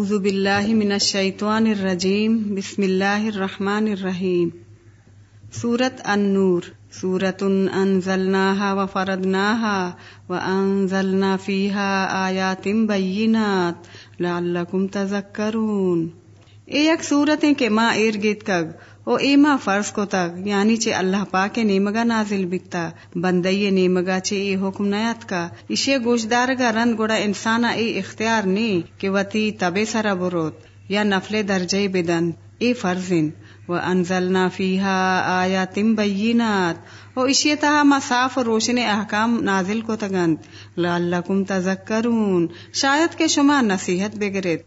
اعوذ باللہ من الشیطان الرجیم، بسم اللہ الرحمن الرحیم. سورت النور سورت انزلناها وفردناها وانزلنا فيها آیات بینات لعلکم تذکرون. اے یک کے کہ ما ارگت کگ او ایما فرض کو تک یعنی چے اللہ پاک نیمگا نازل بکتا بندئی نیمگا چے ای حکم نیات کا۔ اسے گوشدار گا رند گوڑا انسانا ای اختیار نی کہ وتی تبے سرا بروت یا نفل درجے بدن ای فرضن۔ و انزلنا فیہا آیاتم بینات۔ او اشی تہا ما صاف روشن احکام نازل کو تگند لعلکم تذکرون۔ شاید کہ شما نصیحت بگرد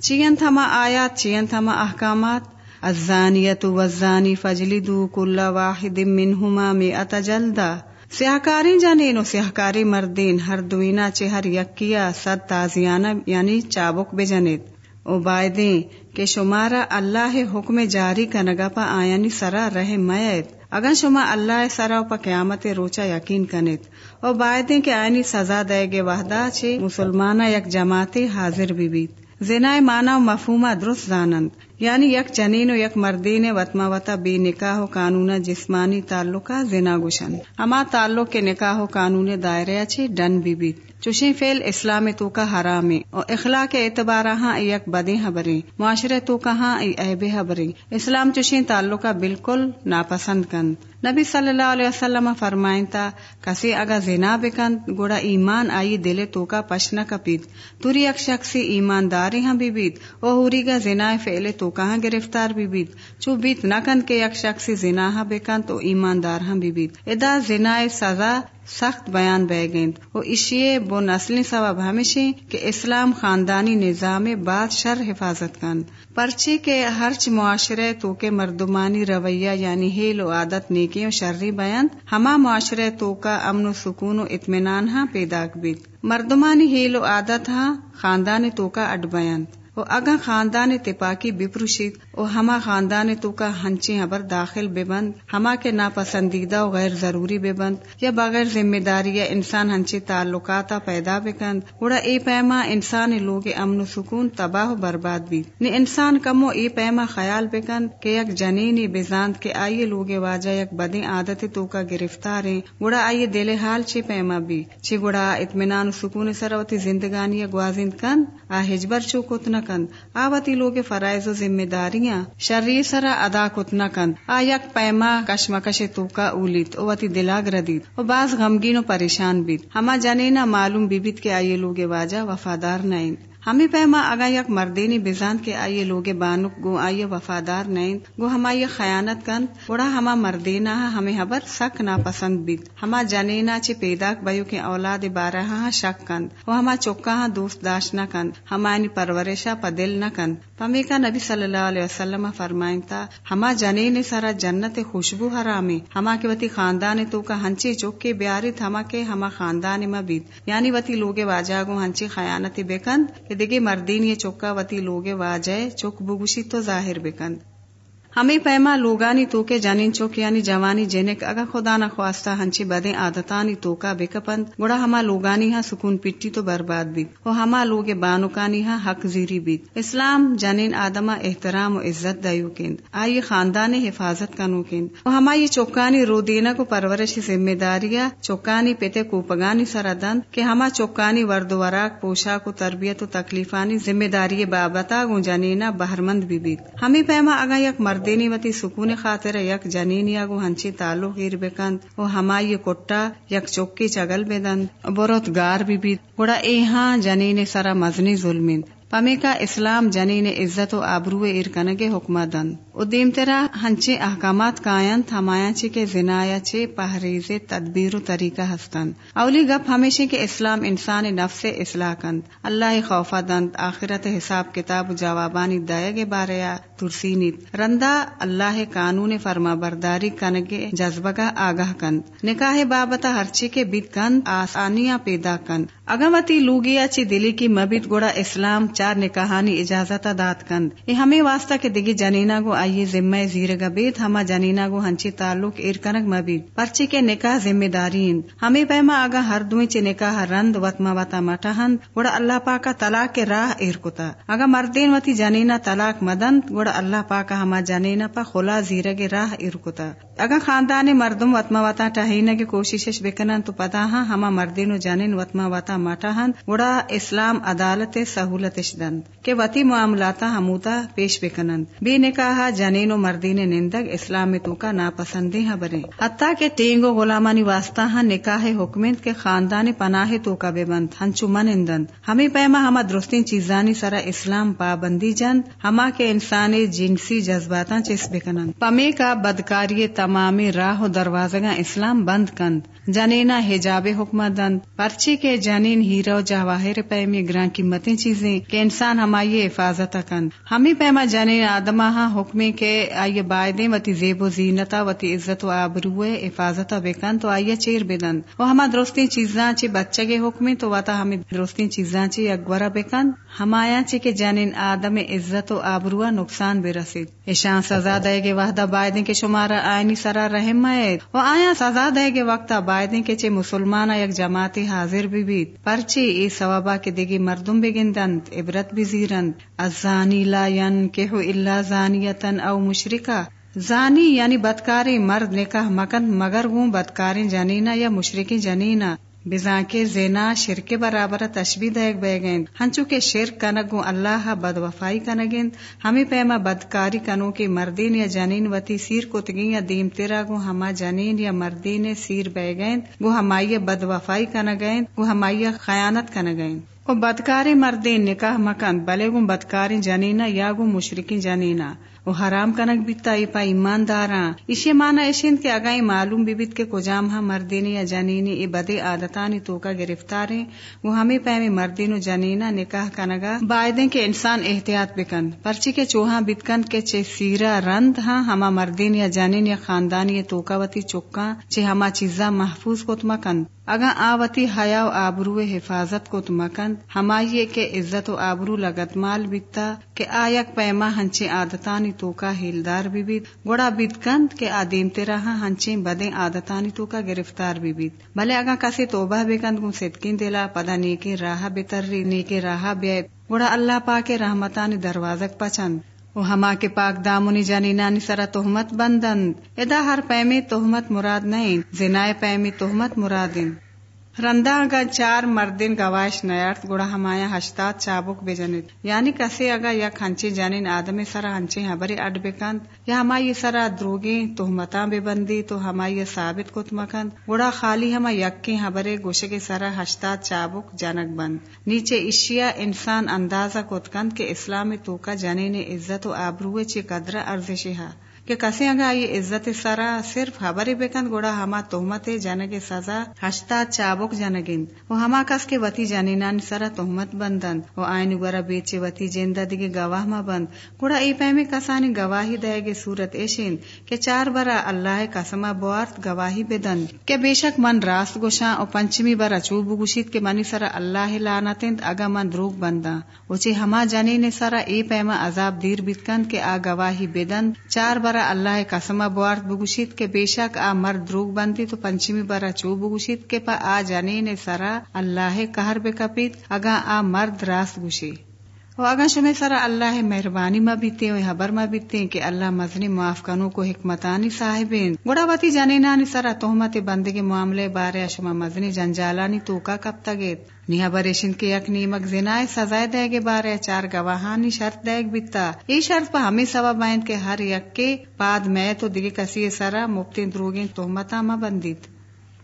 چین تھما آیات چین تھما احکامات۔ الزانیت والزانی فجلدو کل واحد منہما مئت جلدہ۔ سیاہکاری جانین و سیاہکاری مردین، ہر دوینا چے ہر یکیا صد تازیانہ یعنی چابک بجنید او بائدیں کہ شمارا اللہ حکم جاری کنگا پا آیانی سرا رہ میت۔ اگر شما اللہ سرا پا قیامت روچا یقین کنید۔ او بائدیں کہ آئینی سزا دے گے وحدہ چھے مسلمانہ یک جماعت حاضر بھی بیت۔ زنا مانا و مفہومہ درست زانند۔ یعنی یک جنین و یک مردین وطما وطا بے نکاح و قانون جسمانی تعلقہ زنا گوشن اما تعلق کے نکاح و قانون دائرے اچھے ڈن بھی بیت چوشی فیل اسلام تو کا حرام اور اخلاق کے اعتبار ہاں یک بدیں حبریں معاشرے تو کہاں ایب حبریں اسلام چوشی تعلقہ بالکل ناپسند کن نبی صلی اللہ علیہ وسلم فرمائن تا کسی اگا زنا بکن، گوڑا ایمان آئی دل تو کا پشنا کپید۔ توری ایک شخصی ایمانداری ہاں بھی بیت او ہوری گا زنا فعل تو کہاں گرفتار بھی بیت چو بیت نہ کن کے یک شخصی زنا ہاں بکن تو ایماندار ہاں بھی بیت ادا زنا سزا سخت بیان بہ گئند وہ اشیے بو نسلی سبب ہمیشہ کہ اسلام خاندانی نظام بعد شر حفاظت کن۔ پرچے کے ہرچ معاشرے تو کے مردمانی رویہ یعنی ہیل و عادت نیکی و شرری بیان، ہما معاشرے تو کا امن و سکون و اطمینان ہاں پیدا بیت مردمانی ہیل و عادت ہاں خاندان تو کا اڈ بیان۔ و اگا خاندان تپاکی بپروشید۔ او ہما خاندان تو کا ہنچی حبر داخل بے بند، ہما کے ناپسندیدہ و غیر ضروری بے بند، یا بغیر ذمہ داری یا انسان ہنچی تعلقات پیدا بکند اڑا اے پیما انسان لوگ امن و سکون، تباہ و برباد بھی۔ نی انسان کمو اے پیما خیال بکند کہ یک جنینی بزاند کے آئیے لوگ واجہ یک بدیں عادت تو کا گرفتار ہیں۔ گڑا آئیے دل حال چی پیما بھی۔ چی گڑا اطمینان و سکون سروتی زندگانی گوازند کن آ ہجبر چوکوتنا کند۔ آوتی لوگ فرائض و ذمہ داریاں شرری سرا ادا کتنا کند آ یک پیما کشمکش تو کا اولیت اوتی دلا گردید و بعض غمگین و پریشان بیت ہما جنینا معلوم بیبیت کے آئیے لوگ واجہ وفادار نہیں ہمیں پیما اگا یک مردینی بزان کے آئیے لوگ بانک گو آئیے وفادار نہیں گو ہمائی خیانت کن اڑا ہما مردینا ہمیں حبر سک ناپسند بیت ہما جنینا چے پیدا بیو کے اولاد بارہ شک کند وہ ہما چکا ہاں دوست داشت نہ کند ہمانی پرورشا پدل نہ کند ہمیں کا نبی صلی اللہ علیہ وسلم فرمائن تا ہما جنے نے سارا جنت خوشبو حرامی، ہما کے وتی خاندان تو کا ہنچی چوکے بیارت ہما کے ہما خاندان میں بیت۔ یعنی وتی لوگے واجا گو ہنچی خیانت کے دگے مردین یہ چوکا وتی لوگ واجے چوک بگوشی تو ظاہر بکند ہمیں پیما لوگانی تو کے جانین چوک یعنی جوانی جنک اگا خدا نہ خواستہ ہنچی بدیں عادتانی تو کا بکپند گڑا ہما لوگانی ہاں سکون پٹی تو برباد بھی وہ ہما لوگ بانوکانی ہاں حق زیری بیت اسلام جنین آدما احترام و عزت دیو کند آئی خاندان حفاظت کا نوکند وہ ہما یہ چوکانی رو دینا کو پرورش ذمہ داریا چوکانی پیتے کو پگانی سردن کہ ہما چوکانی ورد وراک پوشاک و تربیت و تکلیفانی ذمہ داری بابتا گو بہرمند بھی بیت ہمیں پیما اگا یک مرد دینی وتی سکون خاطر یک جنین یا گو ہنچی تالو غیر بکند و ہمائی کٹا یک چوکی چگل بدند بروت گار بھی بید گوڑا ایہاں جنین سرا مزنی ظلمین پمی کا اسلام جنین عزت و آبرو ارکنگ حکمہ دند ادیم ترا ہنچے احکامات کائن تھمایا چے کے زنایا چے پہریز تدبیر و طریقہ ہستن۔ اولی گپ ہمیشہ کے اسلام انسان نفس اصلاح کند۔ اللہ خوفا دند، آخرت حساب کتاب جوابانی دائے باریا ترسینیت رندا اللہ قانون فرما برداری کنگے جذبگا آگاہ کند۔ نکاح بابتا ہرچی کے بد کند، آسانیاں پیدا کند۔ اگمتی لوگیا چی دلی کی مبید گوڑا اسلام چار نکاحانی اجازت دات کند۔ یہ ہمیں واسطہ کے دگی جنینا گو آئیے ذمہ زیر گبید ہما جنینا گو ہنچی تعلق ارکنگ مبید۔ پرچی کے نکاح ذمہ دارین۔ ہمیں پیما اگا ہر دوئی چی نکاح رند وطما وطا مٹہند گوڑا اللہ پاکا طلاق کے راہ ارکتا اگا مردین وتی جنینا طلاق مدند گوڑا اللہ پاکا ہما جنینا پا خلا زیرگ راہ ارکتا اگا خاندان مردم وطما وطا ٹہینا کی کوششش بکنن تو پتا ہاں ہما مردین و جنین وطما وطا مٹہند گوڑا اسلام عدالت سہولتش دند۔ کہ وتی معاملاتا ہموتا پیش بکنند۔ بے نکاح جنین و مردین نندگ اسلام تو کا ناپسندی ہاں برے حتیٰ کہ ٹینگو غلامانی واسطہ ہاں نکاح حکمت کے خاندان پناہ تو کا بے بند ہنچو من اندند ہمیں پیما ہما درستین چیزانی سرا اسلام پابندی جند ہما کے انسانی جنسی جذباتا چس بکنند پمے کا بدکاری تمامی راہ و دروازگاں اسلام بند کند جنینا حجاب حکمت دند پرچی کے جنین ہیرو جواہر پیمی گران قیمتیں چیزیں کہ انسان ہمائی حفاظت کند ہمیں پیما جنین آدما ہاں حکمی کے آئیے بائدیں وتی زیب و زینتا وتی عزت و آبروے حفاظت بکن تو آئیے چیر بدند وہ ہما درستیں چیزاں چی بچے کے حکمی تو واتا ہمیں درستیں چیزاں چی اکبرہ بکن ہمایا چی کے جنین آدم عزت و آبروا نقصان بے رسید ایشان سزا دے گے وحدہ بائدیں کے شمارا آئینی سرا رحم وہ آیا سزا دے گے وقت بائدیں کے چے مسلمان یک جماعتی حاضر بھی بیت۔ پرچی ای ثوابا کے دیگی مردم بگندند عبرت بھی زیرند۔ الزانی لا ینکحو الا زانیتن۔ او مشرکا زانی یعنی بدکاری مرد، نکاح مکن مگر گوں بدکاری جنینا یا مشرکی جنینا بزا کے زینا شرک برابر تشبی دیکھ بے گیند۔ ہنچو کے شرک کنگو اللہ بد وفائی کنگیند۔ ہمیں پیما بدکاری کنو کی مردین یا جنین وتی سیر کتگی یا دیم تیرا گو ہما جنین یا مردین سیر بے گیند۔ گو ہمائی بد وفائی کنگیند۔ گو ہمائی خیانت کنگیند۔ کو بدکاری مردین، نکاح مکن، بلے گو بدکاری جنینا یا گو مشرکی جنینا وہ حرام کنک بیتا، ای پا ایمانداراں اسی مانا اشین کے اگائی معلوم بیت کے کجام ہاں مردینی یا جنینی ای بدے عادتانی تو کا گرفتاریں وہ ہمیں پیمی مردین و جنینا نکاح کنگا۔ بائدیں کے انسان احتیاط بکن۔ پرچی کے چوہاں بتکن کے چے سیرا رند ہاں ہما مردین یا جنین یا خاندانی تو کا وتی چکا چے ہما چیزاں محفوظ کو تمکن اگا آوتی حیا و آبرو حفاظت کو تمکن ہمائی کے عزت و آبرو لگت مال بیتا کہ آیک پیما ہنچے عادتانی تو کا ہیلدار بھی بیت گوڑا بیت کند کہ آدیم تیرا ہاں ہنچے بدیں عادتانی تو کا گرفتار بھی بیت بھلے اگا کسی توبہ بے کند گن صدقین دلا، پدا نیکی راہ بتر نیکی راہ بیت گوڑا اللہ پاک رحمتانی دروازک پچند۔ وہ ہما کے پاک دامنی جانی نانی سرا تہمت بندند۔ ادا ہر پیمی تہمت مراد نہیں زنائے پیمی تہمت مرادن رندا اگا چار مردین گواش نیارت گوڑا ہمایا ہشتات چابک بے جنت یعنی کسی اگا یا کھنچی جانین آدم سرا ہنچی ہبری ہاں اڈ بکند۔ یا ہمائی سرا دروگی تہمتاں بے بندی، تو ہمائی ثابت کت مکند۔ گوڑا خالی ہما یکی ہبرے ہاں گوشے کے سرا ہشتات چابک جنک بند۔ نیچے اشیا انسان اندازہ کت کند کے اسلامی تو کا جنین عزت و آبروے چی قدر ارزشی ہا کہ کسی اگا یہ عزت سرا صرف خبری بکند گوڑا ہما تہمت جنگ سزا، ہشتا چابک جنگند وہ ہما کس کے وتی جنینان سرا تہمت بندند وہ آئین گورا بیچے وتی جندہ دیگے گواہ ما بند۔ گوڑا ای پیمی کسانی گواہی دے گے صورت ایشین کہ چار برا اللہ قسمہ بوارت گواہی بدن۔ کہ بے شک من راست گوشاں او پنچمی برا چوب گوشید کہ منی سرا اللہ لانتند اگا من دروگ بندا وچی ہما جنین سرا ای پیما عذاب دیر بیتکند کہ آ گواہی بدن۔ چار برا اللہ قسمہ بوارت بگوشید کے بے شک آ مرد دروگ بندی تو پنچمی برا چو بگوشید کے پا آ جنین سرا اللہ قہر بے کپیت اگا آ مرد راست گوشی۔ و شمی سرا اللہ مہربانی ما بیتے و حبر ما بیتے کہ اللہ مزنی معاف کنو کو حکمتانی صاحبین۔ گوڑا واتی جنینانی سرا تہمت بندگی معاملے بارے شما مزنی جنجالانی توکا کب تگیت نیہ بریشن کے یک نیمک زنائے سزائے دے گے بارے، چار گواہانی شرط دے بیتا۔ یہ شرط پہ ہمیں سبب آئند کے ہر یک کے پاد میں تو دیگے کسی سرا مبتی دروگین تہمتا ما بندیت۔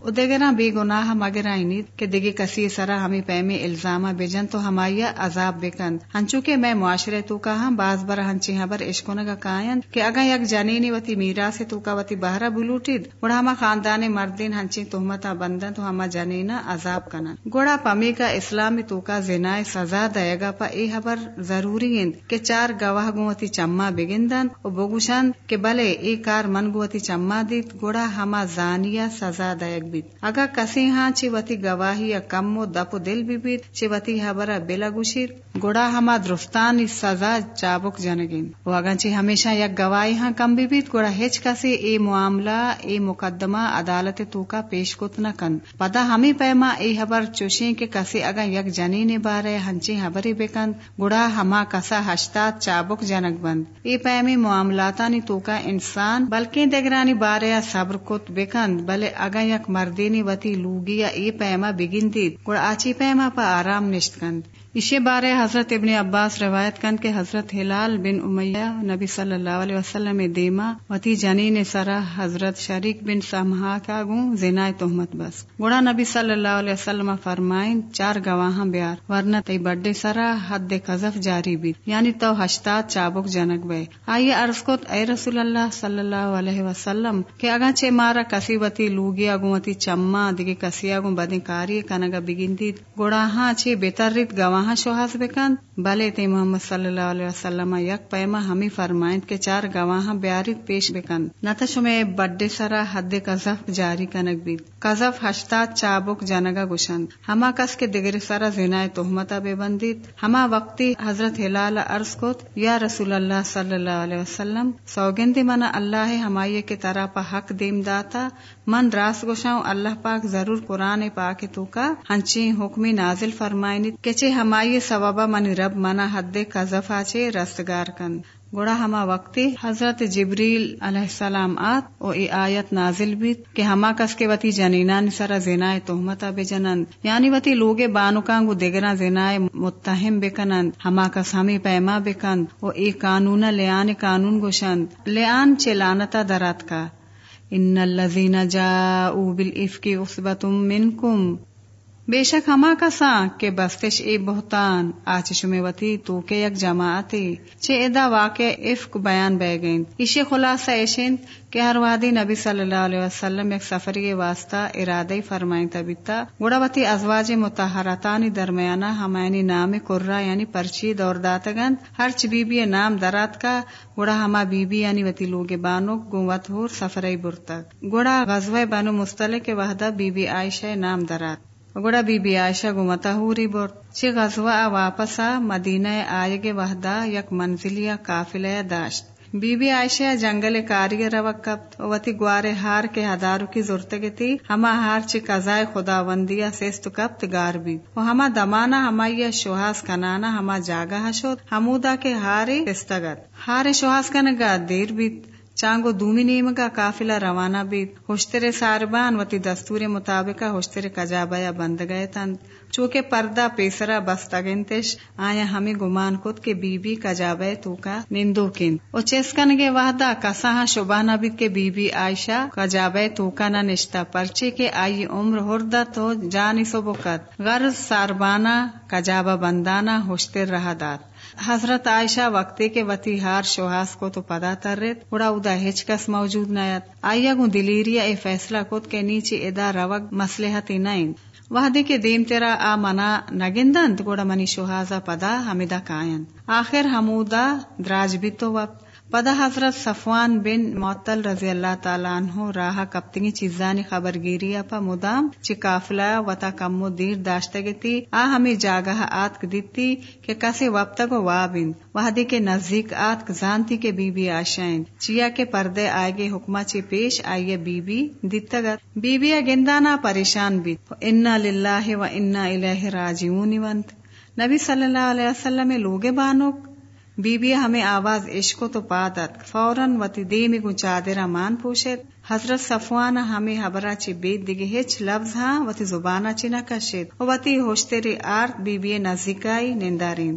ادگرا بے گناہ مگر آئینید کہ دیگے کسی سرا ہمیں پیمے الزامہ بجن تو ہمایا عذاب بکند ہنچو کہ میں معاشرے تو کا ہم باز بر ہنچی ہبر عشقنگا کائن کہ اگا یک جنینی وتی میرا سے تو کا وتی بہرا بلوٹید۔ گوڑا ہما خاندان مردین ہنچی تہمتا بندن تو ہما جنینا عذاب کنن۔ گوڑا پمی کا اسلامی تو کا زنائے سزا دے گا پا اے خبر ضروری ہند کہ چار گواہ گوتی چما بگندن۔ او بگوشن کہ بلے اے کار من گوتی چما دیت گوڑا ہما زانیہ سزا دے بیت اگا کسی ہاں چی وتی گواہی یا کم و دپ دل بھی بیت چی وتی حبرہ بلا گوشیر گوڑا ہما درستانی سزا چابک جنگین و اگا چی ہمیشہ یک گواہی ہاں کم بھی بیت گوڑا ہچ کسی اے معاملہ اے مقدمہ عدالت تو کا پیش کت نہ کن پدا ہمیں پیما اے حبر چوشیں کہ کسی اگا یک جنین بارے ہنچی حبری بکند گڑا ہما کسا ہشتات چابک جنک بند اے پیمی معاملاتانی تو کا انسان بلکہ دگرانی بارے صبر کت بکند بلے اگا یک مردینی وتی لوگیا ای پیما بگن دید آچی پیما پا آرام نشت کند اسی بارے حضرت ابن عباس روایت کن کے حضرت ہلال بن امیہ نبی صلی اللہ علیہ وسلم دیما وتی جنین سرا حضرت شریک بن سمہا کا گوں زنا تہمت بس۔ گوڑا نبی صلی اللہ علیہ وسلم فرمائن چار گواہاں بیار، ورنہ تی بڈے سرا حد قذف جاری بھی۔ یعنی تو ہشتات چابک جنک بے۔ آئیے عرض کو اے رسول اللہ صلی اللہ علیہ وسلم، کہ اگا چے مارا کسی وتی لوگی اگو وتی چما دیگے کسی اگو بدی کاری کنگا بگندید۔ گوڑا ہاں چے بہتر گواہ وہاں شوہاز بکند بلے تے محمد صلی اللہ علیہ وسلم یک پیما ہمیں فرمائند کے چار گواہاں بیارت پیش بکند نتا شمع بڈے سرا حد قذف جاری کنک بید۔ قذف ہشتات چابک جنگا گشند ہما کس کے دگر سرا زنا تہمتا بے بندید۔ ہما وقتی حضرت ہلال عرض کت، یا رسول اللہ صلی اللہ علیہ وسلم سوگندی منا اللہ ہمائی کے طرح پا حق دیم داتا، من راس گوشاؤں اللہ پاک ضرور قرآن پاک تو کا ہنچی حکمی نازل فرمائنید کہ چے ہمائی سببا منی رب منا حد قذفا چے رستگار کن گوڑا ہما وقتی حضرت جبریل علیہ السلام آت او ای آیت نازل بیت کہ ہما کس کے وتی جنینان سرا زنائے تہمتا بے جنند یعنی وتی لوگے بانوکانگو دگرا زنائے متہم بکنند ہما کس ہمیں پیما بکند او ای قانون لیان قانون گوشند لیان چے لانتا درات کا ان الذین جاؤوا بالافک عصبۃ منکم بے شک ہما کساں کے بستش اے بہتان آچش میں وتی تو کے یک جماعتی، چے ادا واقع افق بیان بے گئیں اسی خلاصہ ایشن کہ ہر وادی نبی صلی اللہ علیہ وسلم ایک سفری کے واسطہ ارادہ فرمائیں تبیتا۔ گوڑا وتی ازواج متحرتانی درمیانہ ہمائنی نام قرہ یعنی پرچی دور داتگند۔ ہر چ بی بی نام درات کا گوڑا ہما بی بی یعنی وتی لوگ بانو گوت ہور سفری برتک گوڑا غزوہ بانو مستلق کے وحدہ بی بی عائشہ نام درات۔ گوڑا بی بی عائشہ گمتا ہوری بور چی غزوہ واپسا مدینہ آئے گے وحدہ یک منزلیا قافلہ داشت بی بی عائشہ جنگل کاری روک کپت وتی گوارے ہار کے ہدارو کی ضرورت تھی ہما ہار چی قضائے خدا وندیا سیست کپت گار بھی و ہما دمانا ہمائی شوہاس کنانا ہما جاگا ہشوت ہمودا کے ہارے استگت ہارے شوہاس کنگا دیر بیت چانگو دومی نیم کا قافلہ روانہ بیت ہوشتر ساربان وتی دستور مطابق ہوشتر کجابیا بند گئے تن چونکہ پردہ پیسرا بستگنتش آیا ہمیں گمان کت کے بی بی کجابے تو کا نندو کن۔ او چیسکن گے وحدہ کساں شبانہ بیت کے بی بی عائشہ کجابے تو کا نہ نشتا پرچے کے آئی عمر ہردہ تو جانی سو بکت۔ غرض ساربانہ کجابہ بندانا ہوشتر رہا دات حضرت عائشہ وقتے کے وتی ہار شوہاس کو تو پدا تر ریت اڑا ادا ہچ کس موجود نیت۔ آئیا گو دلیریا اے فیصلہ کت کے نیچے ادا روگ مسلحتی نائن وحدے کے دیم تیرا آ منا نگندند، گوڑا منی شوہازا پدا حمیدہ کائن آخر حمودا دراج بھی تو وقت۔ پدا حضرت صفوان بن معطل رضی اللہ تعالیٰ عنہ راہ کپتنگی چیزانی خبر گیری اپا مدام چی کافلا وطا کمو دیر داشتگتی آ ہمیں جاگہ آتک دیتی کہ کسی وقت کو وابند، وحدی کے نزدیک آتک زانتی کے بی بی آشائن چیا کے پردے آئے گے حکمہ چی پیش آئیے بی بی دیتگت بی بی گندانا پریشان بیت انا للہ و انا الہ راجعون۔ ونت نبی صلی اللہ علیہ وسلم لوگ بانوک بی بی ہمیں آواز عشق تو پادت فوراً وتی دے میں گو چادرہ مان پوشت حضرت صفوان ہمیں حبرہ چی بیت دیگے ہچ لفظ ہاں وتی زبانہ چی نہ کشید۔ وتی ہوشتری آرت بی بی نزدیکائی نندارین۔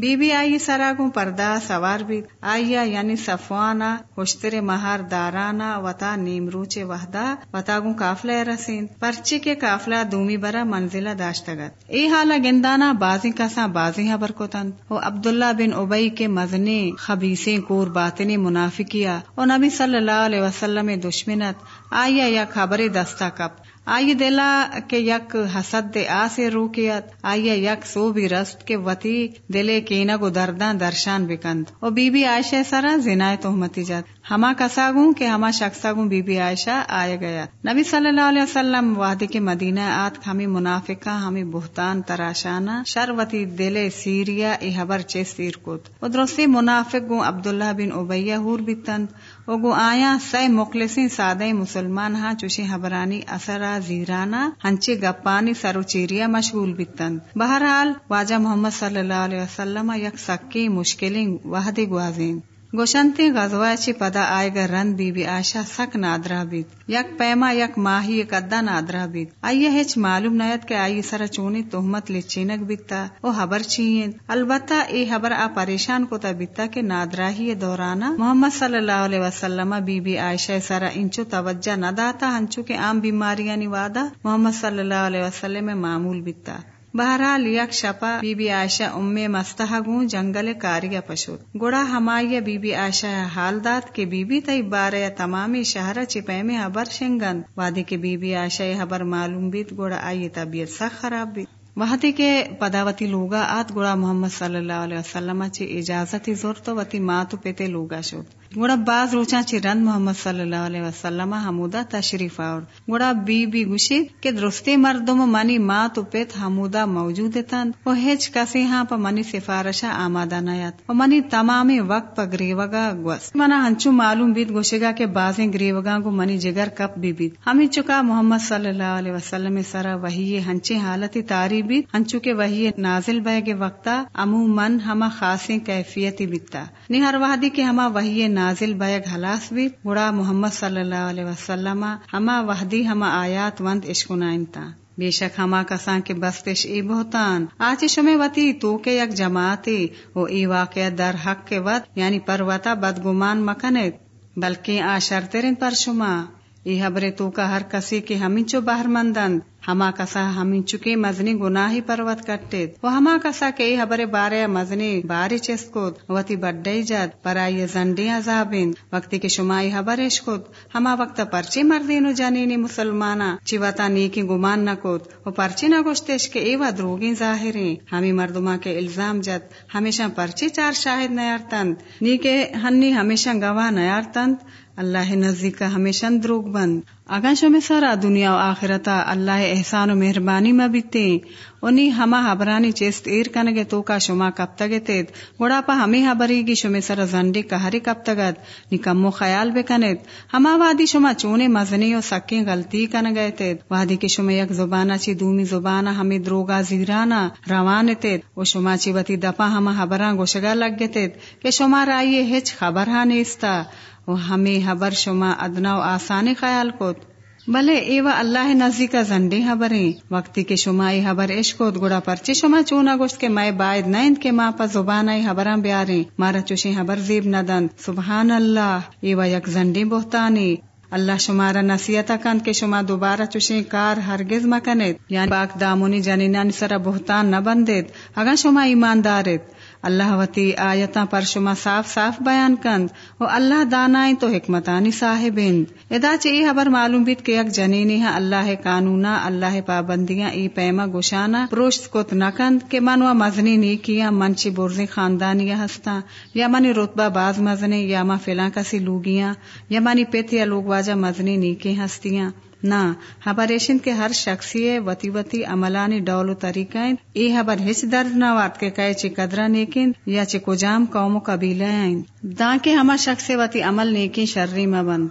بی بی آئی سراگوں پردہ، سوار بھی آئیا یعنی صفوانا ہوشتر مہار دارانا وتا نیم روچے وحدہ وتا گوں کافلہ رسین، پرچے کے کافلہ دومی برا منزلہ داشتگت۔ ای حالا گندانا بازی کساں بازی ہاں برکتن او عبداللہ بن ابئی کے مزنے خبیسیں کور باطنی منافقیا او نبی صلی اللہ علیہ وسلم دشمنت آئیا یا خبر دستا کپ۔ آئی دلا کے یک حسد دے آسے روکیت آئیے یک سو بھی رست کے وتی دلے کینا گو درداں درشان بکند۔ او بی بی عائشہ سرا زنائے تہمتی جات۔ ہما کساگوں کہ ہما شخصاگوں بی بی عائشہ آئے گیا۔ نبی صلی اللہ علیہ وسلم وعدے کے مدینہ آت ہمیں منافقہ ہمیں بہتان تراشانہ شروتی دلے سیریا ای حبر چے سیر کت او درستی منافق گو عبداللہ بن عبیہ ہور بیتند۔ او آیا سی مخلصی سادہ مسلمان ہاں چوشی حبرانی اثرا زیرانا ہنچے گپانی سرو چیریا مشغول بیتن بہرحال واجہ محمد صلی اللہ علیہ وسلم یک سکی مشکلیں وحدی گوازیں۔ گوشنتی غزوہ چی پدا آئے گا رند بی بی آشا سک نادرا بیت یک پیما یک ماہی کدا نادرا بیت آئیے ہچ معلوم نیت کہ آئی سر چونی تہمت لچینک بیتا۔ او حبر چین البتہ ای حبر آ پریشان کو تا بیتا کہ نادرا ہی دورانا محمد صلی اللہ علیہ وسلم بی بی عائشہ سر انچو توجہ نہ داتا ہنچو کہ عام بیماریاں نوادا محمد صلی اللہ علیہ وسلم معمول بیتا۔ بہرحال یک شپا بی بی عائشہ ام مستحگوں جنگل کاریا پشوت گڑا ہمائی بی بی عائشہ حال داد کے بی بی تئی بارے تمامی شہر چپے میں حبر شنگن وادی کے بی بی عائشہ حبر معلوم بیت گوڑا آئی طبیعت سخت خراب بیت وہتی کے پداوتی لوگا آت گوڑا محمد صلی اللہ علیہ وسلم چی اجازتی زور تو وتی ماں تو پیتے لوگا شد گوڑا باز روچا چی رند محمد صلی اللہ علیہ وسلم حمودا تشریف آور۔ گوڑا بی بی گوشی کہ درستی مردم منی ماں تو پیت حمودا موجود تن وہ ہیچ کسی ہاں پا منی سفارشا آمادہ نیات و منی تمامی وقت پا گریوگا گوس۔ منا ہنچو معلوم بیت گوشگا کے بازیں گریوگا کو منی جگر کپ بھی بیت ہمیں چکا محمد صلی اللہ علیہ وسلم سرا وہی ہنچے حالتی تاری بیت ہنچو کے وہی نازل بہ کے وقتا عموماً ہما خاصی کیفیتی بیتا نی ہر وحدی کے ہما وہی نازل بیگ ہلاس بھی بڑا محمد صلی اللہ علیہ وسلم ہما وحدی ہما آیات وند عشقنائنتا بے شک ہما کسان کے بستش ای بہتان۔ آج شمع وتی تو کے یک جماعتی وہ ای واقع در حق کے وط یعنی پر وطا بدگمان مکنت بلکہ آ شرطرین پر شما۔ ای حبر تو کا ہر کسی کے ہمیں چو باہر مندند ہما کسا ہمیں چکے مزنی گناہی پروت کٹتے وہ ہما کسا کے حبر بارے مزنی باری چسکت وتی بڈے جد پرائی زنڈی عذابین وقتی کے شمائی حبر اشکت ہما وقت پرچی مردین و جنینی مسلمانا چی وطا نیکی گمان نکت و پرچی نہ کے ایوا دروگی ظاہریں ہمیں مردما کے الزام جد ہمیشہ پرچی چار شاہد نیارتند نیکے ہنی ہمیشہ گواہ نیارتند اللہ نزدیک کا ہمیشہ دروگ بند۔ شو میں سارا دنیا و آخرتا اللہ احسان و مہربانی میں بیتے انہی ہما حبرانی چیست ایر کنگے تو کا شما کب تگے تید۔ گوڑا پا ہمیں حبری گی شما سر زنڈی کہری کب تگت نکمو خیال بے کنید ہما وادی شما چونے مزنی و سکیں غلطی کن گئے تید۔ وادی کی شما یک زبانہ چی دومی زبانہ ہمیں دروگا زیرانا روان تید۔ و شما چی وتی دپا ہما حبران گوشگا لگ گے تید۔ کہ شما رائیے ہچ خبر ہاں نیستا۔ و ہمیں حبر شما ادنا و آسانی خیال کت بلے ایوا اللہ نزی کا زنڈی حبریں وقتی کے شما ای حبر عشقوت گڑا پرچے شما چونا گوشت کے مائے باید نیند کے ماں پا زبان ای حبراں بیاریں مارا چوشیں حبر زیب ندند سبحان اللہ۔ ایوا یک زنڈی بہتانی اللہ شمارا نصیحت کند کے شما دوبارہ چوشیں کار ہرگز مکنید یعنی باک دامونی جنینان سرا بہتان نہ بندید اگا شما ایماندارید اللہ وتی آیتاں پر شما صاف صاف بیان کند۔ و اللہ دانائیں تو حکمتانی صاحبند ادا چی خبر معلوم بیت کہ یک جنینی ہے اللہ قانونا، اللہ پابندیاں، ای پیما گوشانا پروشت کت نکند کہ من و مزنی نیکیاں منچی برزی خاندانی ہستا یا منی رتبہ باز مزنی، یا ما فلاں کسی لوگیاں۔ یا منی پیت یا لوگ واجہ مزنی نیکی ہستیاں۔ نہ حبریشن کے ہر شخصی وتی وتی عملانی ڈول و طریقہ ای حبر ہچ درد نہ وات کے کہے چی قدرہ نیکن یا چی کجام قوم و قبیلہ ہیں۔ دان کے ہما شخص وتی عمل نیکی شرری مبن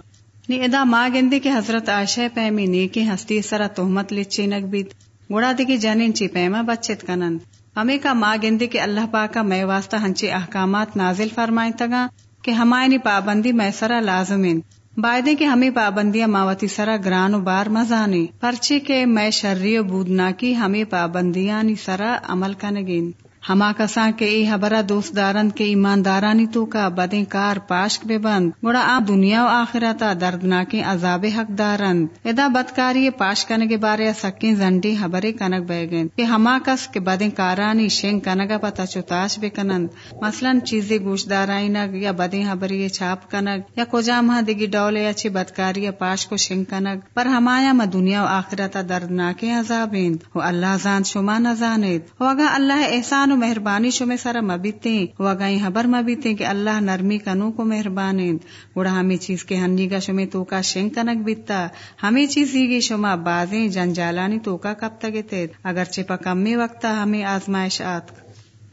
نی ادا ماں گندی کے حضرت عائشہ پیمی نیکی ہستی سرا تہمت لچی نک بیت۔ گوڑا دیگی جنین چی پیما بچت کنند ہمیں کا ماں گندی کے اللہ پاکا میں واسطہ ہنچی احکامات نازل فرمائیں تگا کہ ہمائنی پابندی میں سرا لازمین۔ بائدے کے ہمیں پابندیاں ماوتی سرا گران و بار مزانے۔ پرچے کے میں شرری و بودنا کی ہمیں پابندیاں نی سرا عمل کا نگین ہما کساں کے ای حبرہ دوست دارند کے ایماندارانی تو کا بدیں کار پاشک بے بند۔ گوڑا آ دنیا و آخرتا دردناکیں عذاب حق دارند ادا بدکاری پاش کنگ بارے سکیں زنڈی حبرے کنگ بے گئند کہ ہما کس کے بدیں کارانی شنگ کنگا پتا چوتاش بے کنند مثلا چیزیں گوش دارائنگ یا بدیں حبری چھاپ کنگ۔ یا کجا ماں دگی ڈولے یا چھ بدکاری پاش کو شنگ کنگ۔ پر ہمایا ما دنیا و آخرتا دردناکیں عذابند و اللہ زان شما نہ زانید۔ و اگا اللہ احسان و مہربانی شما سارا مبیتیں و اگا حبر مبیتیں کہ اللہ نرمی کنو کو مہربانند گوڑا ہمیں چیز کے ہنی گا شما تو کا شنگ کنک بیتا۔ ہمیں چیز ہی شما بازیں جنجالانی تو کا کب تک اگر چپا کمی وقتا ہمیں آزمائش آت۔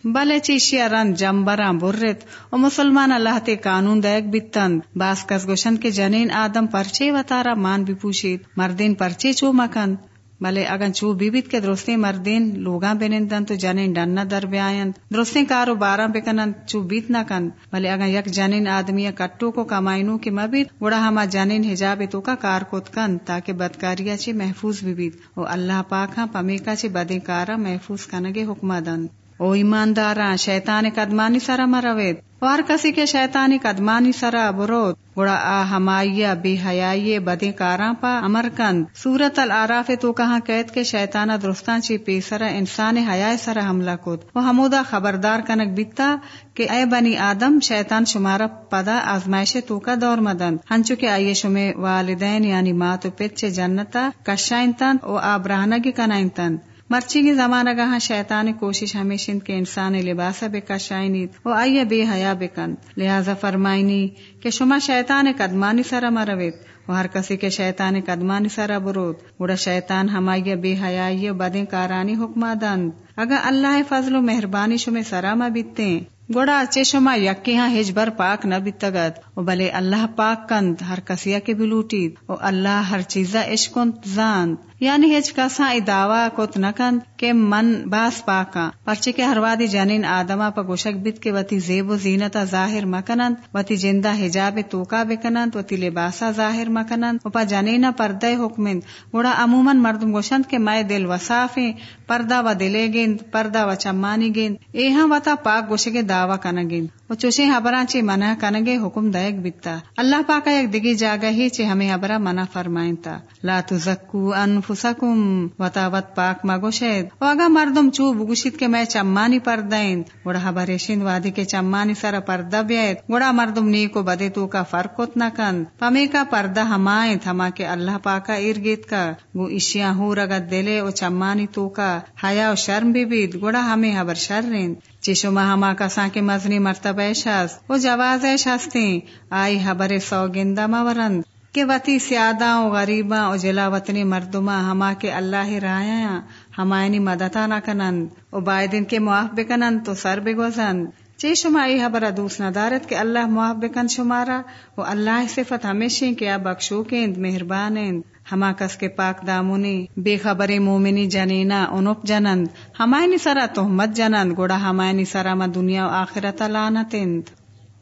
بلے چیشیا رن جمبراں برت او مسلمان اللہ تے قانون دیکھ بیتند۔ باس کس گوشن کے جنین آدم پرچے و تارا مان بھی پوشید۔ مردین پرچے چو مکن بلے اگر چو بیبیت کے درستے مردین لوگاں بینندن تو جنین ڈن در بیاین درستے کارو باراں بکنن چو بیت نہ کن۔ بلے اگر یک جنین آدمی کٹو کو کمائنو کے مبیت گوڑا ہما جنین حجاب تو کا کار کوت کن تاکہ بدکاریا چی محفوظ بیبیت او اللہ پاک ہاں پمیکا چی بدیں کارا محفوظ کنگے حکمہ دن۔ او ایمانداراں، شیطان قدمانی سرا مروید۔ اور کسی کے شیطانی قدمانی سرا برود، گڑا آ ہمائیا بے حیائی بدیں کاراں پا امر کند سورت العراف تو کہاں قید کے شیطانہ درستان چی پیسرا انسان حیا سرا حملہ کت وہ ہمودا خبردار کنک بیتا کہ اے بنی آدم، شیطان شمارا پدا آزمائش تو کا دور مدن۔ ہنچو کے آئیے شمے والدین یعنی ماں تو پچ جنتا کشائن تن او آبراہنگی کنائن تن مرچی کی زمانہ گاہ ہاں شیطان کوشش ہمیشن کے انسان لباسا بے کشائنی وہ آئیے بے حیا بے کند۔ لہذا فرمائنی کہ شما شیطان قدمانی سرا مروید۔ وہ ہر کسی کے شیطان قدمانی سارا برود۔ گوڑا شیطان ہمائیہ بے حیائی بدیں کارانی حکمہ دند۔ اگر اللہ فضل و مہربانی شمے سرا بیتتے گوڑا اچے شما یکی ہاں ہجبر پاک نہ بیتگت او بلے اللہ پاک کند ہر کسیا کے بلوٹید او اللہ ہر چیزا عشقنت زاند یعنی ہچ کساں ای دعویٰ کت نکن کہ من باس پاکا پرچے کے ہر وادی جنین آدما پا گوشک بیت کے وتی زیب و زینتا ظاہر مکنند وتی جندہ حجاب توکا بکنند وتی لباسا ظاہر مکنند و پا جنینا پردہ حکمند گوڑا عموماً مردم گوشند کے مائے دل وصافیں پردہ و دلے گند پردہ و چمانی گند ایہاں وتا پاک گوشک دعویٰ کنگند و چوشے حبران چی منع کنگے حکم دائک بیتا اللہ پاکا یک دگی جاگہ ہی چی ہمیں حبرہ منع فرمائن تا لا تزکو انفسکم وطاوت پاک مگوشید و اگا مردم چو بگوشید کے میں چمانی پردائن گوڑا حبریشن وادی کے چمانی سر پردہ بیائید گوڑا مردم نیکو بدے تو کا فرقت نہ کن پمی کا پردہ ہمائیں تھما کے اللہ پاکا ارگیت کا گو اشیاں ہو رگت دلے و چمانی تو کا حیا و شرم بھی گوڑا ہمیں حبر شر رین چشما ہما کساں کے مزنی مرتبہ شاست وہ جواز شاستیں آئی حبر سوگندہ مورند۔ کہ وتی سیاداں و غریباں و جلا وطنی مردما ہما کے اللہ رایاں ہمائنی مدتا نہ کنند۔ و بائدن کے معاف بکنند تو سر بگوزند۔ چے شما ای حبر دوس ندارت کہ اللہ معاف بکن شمارا و اللہ صفت ہمیشہ کیا بخشو کیند مہربانند ہما کس کے پاک دامونی، بے خبر مومنی جنینا انپ جنند۔ ہمائنی سرا تہمت جنند، گوڑا ہمائنی سرا ما دنیا و آخرت لانتند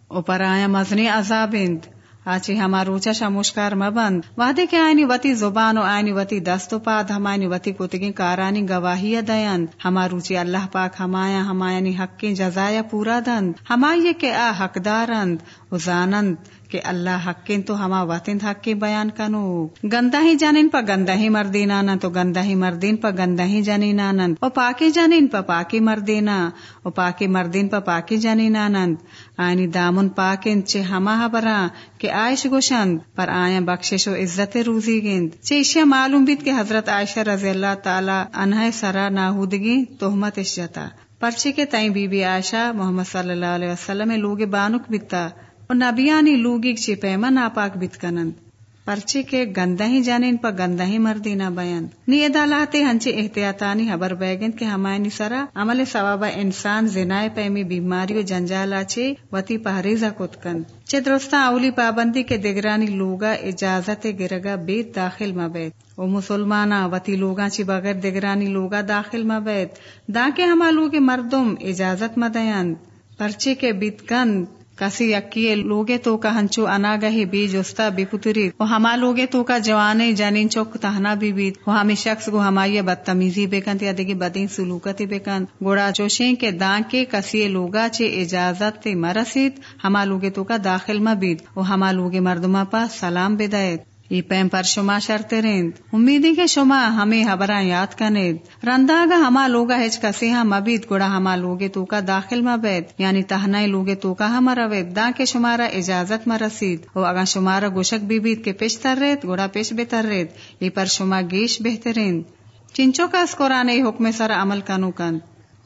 اوپر آیا مزنی عذابند آچی ہمارو چشا مشکار مبند. وعدے کے آئینی وتی زبان و آئینی وتی دست و پاد ہمائنی وتی کتگی کارانی گواہی دیند ہمارو چی اللہ پاک ہمایا ہمایانی حق کی جزایا پورا دند ہمائیے کے آ حقدارند و زانند کہ اللہ حقین تو ہما وطن حق کی بیان کنو۔ گندہ ہی جانین پا گندہ ہی مردین آنند تو گندہ ہی مردین پا گندہ ہی جانین آنند او پاکی جانین پا پاکی مردینا۔ او پاکی مردین پا پاکی جانین آنند آئینی دامن پاکن چے ہما برا کہ آئش گوشند۔ پر آیا بخشش و عزت روزی گند چے اشیا معلوم بیت کہ حضرت عائشہ رضی اللہ تعالی عنہ سرا ناہودگی تہمت جتا۔ پرچے کے تائیں بی بی عائشہ محمد صلی اللہ علیہ وسلم لوگ بانک بیتا۔ نبیانی لوگی چی پیما ناپاک بیت کنند۔ پرچے کے گندہ ہی جانین پا گندہ ہی مردی نہ بیان نی ادالاتے ہنچے احتیاطانی حبر بیگن کے ہمائنی سرا عمل ثوابہ انسان زنائے پیمی بیماری و جنجالا چے وتی پہریزہ کت کن چے درستا اولی پابندی کے دگرانی لوگا اجازت گرگا بیت داخل مبیت او مسلمانا وتی لوگا چی بغیر دگرانی لوگا داخل مبیت دا کے ہما لوگ مردم اجازت مدیان پرچے کے بیت کند۔ کسی یکی لوگے تو کا ہنچو انا گہی بی جستا بی پتری۔ وہ ہما لوگے تو کا جوانے جانین چوک تہنا بی بیت وہ ہمیں شخص کو ہمائی بدتمیزی بیکن یا دیگی بدین سلوکتی بیکن گوڑا چوشیں کے دان کے کسی لوگا چے اجازت تے مرسید۔ ہما لوگے تو کا داخل مبید۔ وہ ہما لوگے مردما پا سلام بدایت ای پیم پر شما شرط رند امیدی کے شما ہمیں حبراں یاد کنید رنداگا ہما لوگا ہچ کسی ہاں مبید گڑا ہما لوگے تو کا داخل مبید یعنی تہنا لوگے تو کا ہم روید دا کے شمارا اجازت مرسید او اگا شمارا گوشک بی بید کے پیش تر رید گڑا پیش بہتر رید ای پر شما گیش بہترین چنچو کا اس قرآن حکم سر عمل کنو کند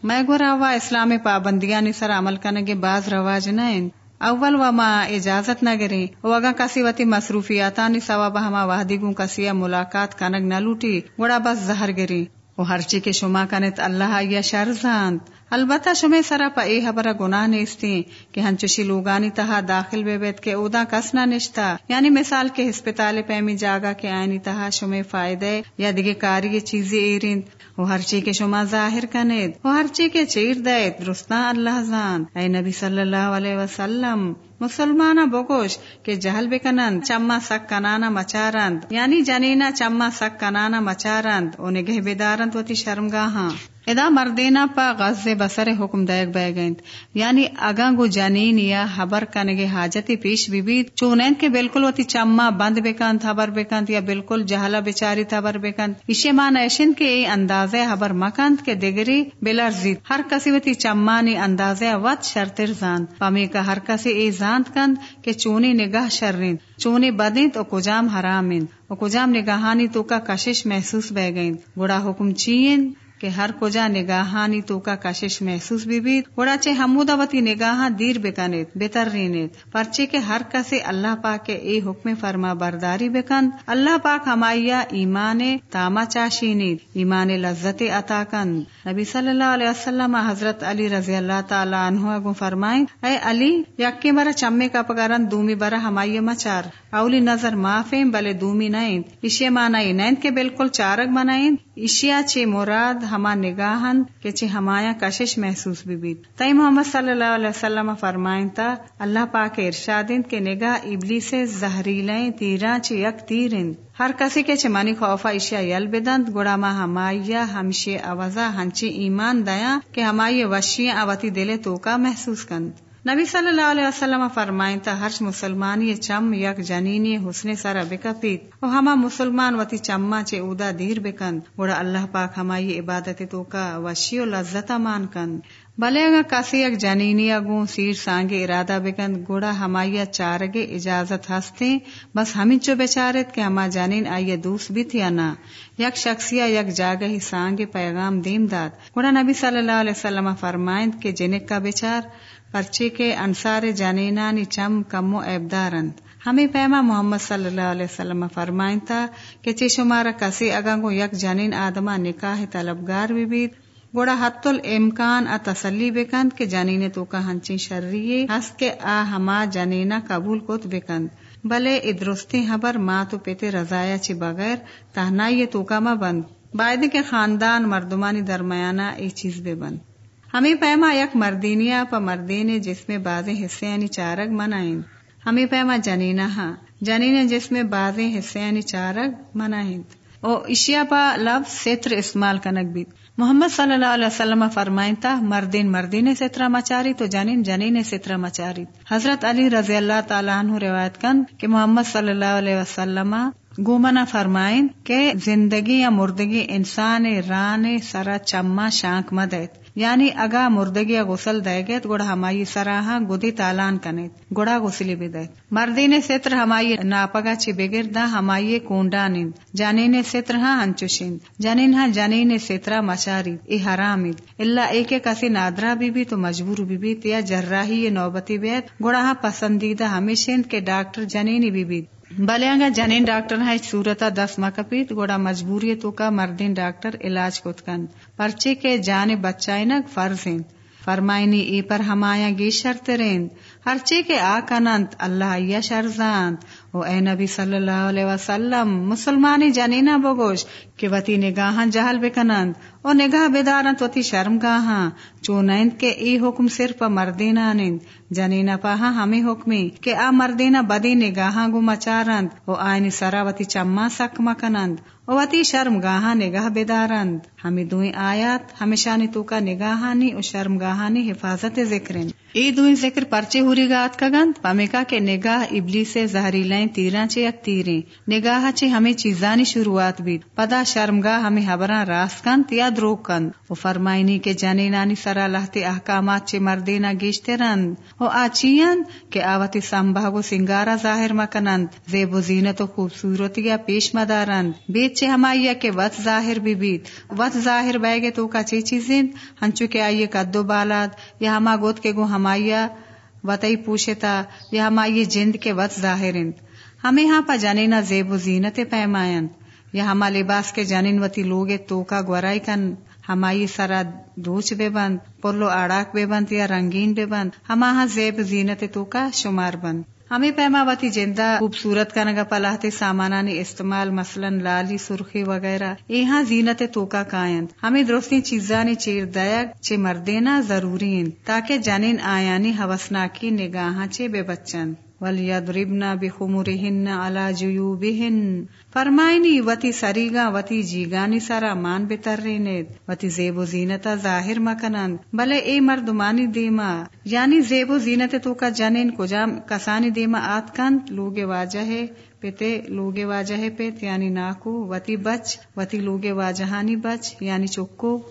میں گورا وا اسلام پابندیاں سر عمل کرنے کے بعض رواج نائن اول و اجازت نہ گرے۔ وگا کسی وتی مصروفیاتانی سوا بہما وحدی کسی ملاقات کنگ نہ لوٹی۔ گوڑا بس زہر گری وہ ہر چی کے شما کنت اللہ یا شرزانت البتہ شمے سرا پا اے حبرہ گناہ نیستیں کہ ہنچشی لوگانی تہا داخل بے بیت کے اودا کسنا نشتا۔ یعنی مثال کے ہسپتال پیمی جاگا کے آئینی تہا شمے فائدے یا دیگے کاری چیزی ایرند وہ ہر چی کے شما ظاہر کنید، وہ ہر چی کے چیر دید۔ درستان اللہ زان۔ اے نبی صلی اللہ علیہ وسلم مسلمانا بگوش کے جہل بکنند چما سک کنانا مچارند یعنی جنینا چما سک کنانا مچارند انہیں گہ بیدارند وتی شرمگاہاں۔ ادا مردینا پا غز بسر حکم دائق بے گئند۔ یعنی اگاں گو جنین یا حبر کنگے حاجتی پیش بھی بید چونین کے بالکل وتی چما بند بکند حبر بکند یا بالکل جہلا بچاری تبر بکند اسے مان ایشن کے ای اندازے حبر مکند کے دگری بلرزید۔ ہر کسی وتی چمانی اندازے وط شرطر زاند پمی کا ہر کسی ای زاند کند کہ چونی نگاہ شرین چونی بدین تو کجام حرامین و کجام نگاہانی تو کا کشش محسوس بہ گئیں گڑا حکم چین کہ ہر کجا نگاہانی تو کا کشش محسوس بھی بیت گوڑا چے ہموداوتی نگاہاں دیر بکانیت، بہتر رینیت۔ پرچے کے ہر کسے اللہ پاک کے اے حکم فرما برداری بکند۔ اللہ پاک ہمایا ایمان تاما چاشینید ایمان لذت عطا کند۔ نبی صلی اللہ علیہ وسلم حضرت علی رضی اللہ تعالی عنہ اگو فرمائیں، اے علی یکی برا چمے کا پگارن دومی برا ہمائی مچار۔ اولی نظر معافیم، بلے دومی نائند اشیا مانائی نیند کے بالکل چارک منائند اشیا چے مراد ہما نگاہن کے چھ ہمایا کشش محسوس بھی بیت۔ تئی محمد صلی اللہ علیہ وسلم فرمائیں تا، اللہ پاک ارشادن کے نگاہ ابلی سے زہریلیں تیراں چھ یک تیرن۔ ہر کسی کے چمانی خوفا اشیا یل بدند، گڑا ما ہمایا ہمشی اوزا ہنچی ایمان دیا کہ ہمائی وشیاں اوتی دلے توکا محسوس کند۔ نبی صلی اللہ علیہ وسلم فرمائیں تا ہرش مسلمانی چم یک جنینی حسن سارا بکا پیت و ہما مسلمان وتی چما چے اودا دیر بکند گوڑا اللہ پاک ہمائی عبادت تو کا وشی و لذتا مان کند بلے اگا کسی یک جنینی اگو سیر سانگے ارادہ بکند گوڑا ہمائی چارگے اجازت ہستے بس ہمیں چو بیچارت کہ ہما جنین آئیے دوست بھی تھی نا یک شخصیا یک جاگہ ہی سانگے پیغام دیم داد گوڑا نبی صلی اللہ علیہ وسلم فرمائند کہ جنک کا بیچار پرچے کے انصار جانینانی چم کم و ایبدارند ہمیں پیما محمد صلی اللہ علیہ وسلم فرمائیں تھا کہ چی شمارا کسی اگنگو یک جنین آدما نکاح طلبگار بھی بیت گوڑا حت الامکان ا تسلی بکند کہ جنین تو کا ہنچی شرریے ہس کے آ ہما جنینا قبول کت بکند۔ بلے ادرستی حبر ماں تو پیتے رضایا چی بغیر تہنا یہ تو کا بند۔ باید کے خاندان مردمانی درمیانہ ای چیز بے بند ہمیں پیما یک مردینیا پا مردین جس میں بعض حصے یعنی چارگ منائیں۔ ہمیں پیما جنینا ہاں۔ جنین جس میں بعض حصے یعنی چارگ منائیں۔ او اشیا پا لفظ ستر استعمال کنک بھی محمد صلی اللہ علیہ وسلم فرمائیں تا، مردین مردین سترا مچاری تو جنین جنین سترا مچاری۔ حضرت علی رضی اللہ تعالیٰ عنہ روایت کن کہ محمد صلی اللہ علیہ وسلم گومنا فرمائیں کہ زندگی یا مردگی انسان ران سرا چما شانک مدت یعنی اگا مردگی غسل دے گیت گڑا ہمائی سراہا گدی تالان کنیت، گڑا غسلی بھی دے۔ مردی نے ستر ہمائی ناپگا چی بگر دا ہمائی کونڈا نیند جانی نے ستر ہاں ہنچوشند جنین ہاں جانی نے سترا مچاری ای حرامید۔ اللہ ایک کسی نادرا بھی بھی تو مجبور بھی بھی یا جراحی نوبتی بیت۔ گڑا ہاں پسندیدہ ہمیشند کے ڈاکٹر جنینی بھی بھی بلے انگا جنین ڈاکٹر ہے صورتا دس مکپیت گوڑا مجبوری تو کا مردین ڈاکٹر علاج کت کن۔ پرچے کے جان بچائنک فرزند فرمائنی، ای پر ہمایا گی شرط رین ہرچے کے آ اللہ یا شرزانت او اے نبی صلی اللہ علیہ وسلم، مسلمانی جنینا بگوش کہ وتی نگاہاں جہل بکنند او نگاہ بیدارند وتی شرم گاہاں چونند کے ای حکم صرف مردینا نند جنینا پاہا ہمیں حکمی کہ آ مردینا بدی نگاہاں گو مچارند، او آئینی سرا وتی چما سک مکنند او وتی شرم گاہاں نگاہ بیدارند۔ ہمیں دوئیں آیات ہمیشانی تو کا نگاہانی او شرم گاہانی حفاظت ذکرن ای دوئیں ذکر پرچے ہوری گات کگند پمیکا کے نگاہ ابلی سے زہری لائیں تیراں چے یک تیریں، نگاہ چے ہمیں چیزانی شروعات بھی پدا شرمگاہ ہمیں حبراں راست کند یا دروگ کند۔ او فرمائنی کے جانے نانی سرا لہتے احکامات چے مردینا گیشتے رند۔ او آچیند کہ آوتی سمبھاگو سنگارا ظاہر مکنند۔ زیب و زینت و خوبصورتیا پیش مدارند۔ بیت چے ہمائیا کے وط ظاہر بھی بیت وط ظاہر بیگے تو کا چی چیزیں؟ ہنچو کے آئیے کدو بالاد۔ یا ہما گوت کے گو ہمائیا وطئی پوشتا۔ یا ہمائی جند کے وط ظاہرند۔ ہمیں ہاں پا جانینا زیب و زینت پیمائند یا ہما لباس کے جانن وتی لوگ تو کا گورائی کن ہمائی سرا دوچ بے بند، پلو آڑاک بے بند یا رنگین بے بند ہما ہاں زیب زینت تو کا شمار بند۔ ہمیں پیما وتی جندہ خوبصورت کا نگا پلاحتے سامانانی استعمال مثلا لالی سرخی وغیرہ یہاں زینت تو کا کائند۔ ہمیں درستی چیزانی چیر دیگ، چے مردینا ضروری تاکہ جنین آیانی حوثناکی نگاہاں چے بے بچن۔ ولیضربنا بخمرهن على جیوبهن فرمائنی وتی سریگا وتی جیگانی سرا، مان بترینید وتی زیب و زینتا ظاہر مکنند بلے اے مردمانی دیما یعنی زیب و زینت تو کا جنین، کجا کسانی دیما آت کند لوگ واجہ ہے پیتے، لوگے واجہ پیت یعنی ناکو، وتی بچ، وتی لوگے واجہانی بچ یعنی چکو۔